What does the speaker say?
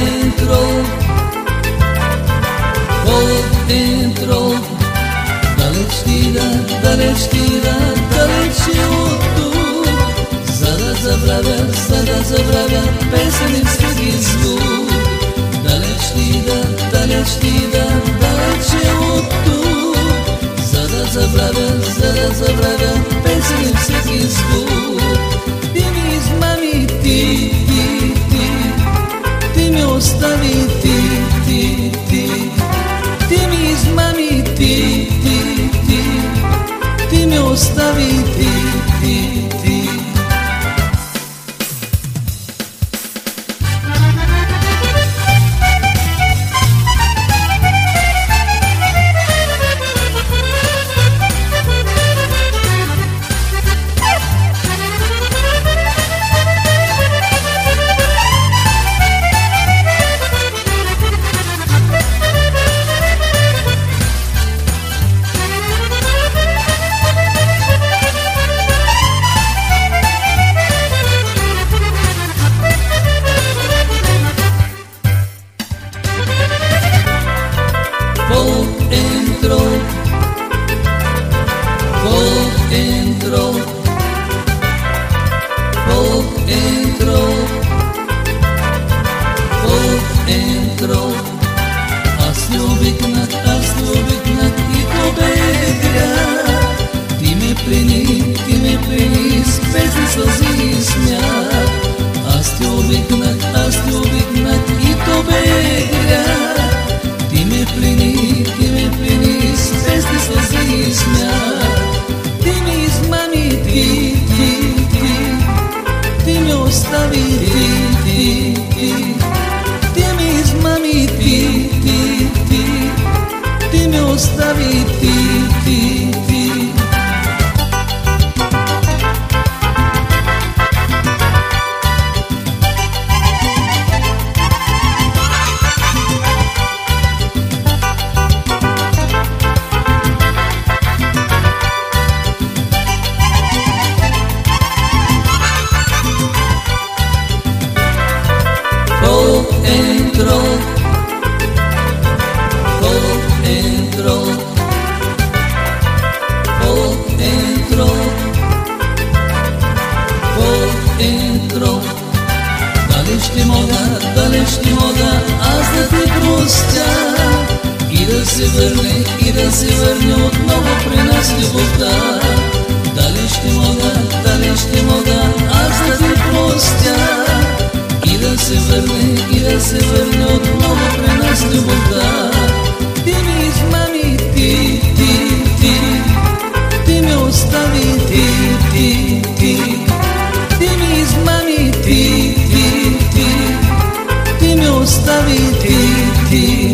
entró, Бог entró, далеч тида, далеч тида, далече от тук, за да забравя, за да забравя песен всеки звук. Далеч тида, далеч тида, далече от тук, за да забравя, за да забравя песен всеки звук. Bog entró, Bog entró, Bog entró. Аз не обикнах, аз не обикнах и то бе грях. Ти ме плени, ти ме плени с песни, сълзи и смях. Аз те обикнах, entró, Bog entró, Bog entró, Bog entró. Дали ще мога, дали ще мога аз да и да се върне, и да се върне отново при нас любовта. верни и да се върне отново при нас любовта. Ти ми измами, ти, ти, ти, ти ме остави, ти, ти, ти. Ти ми измами, ти, ти, ти, ти ме остави, ти, ти.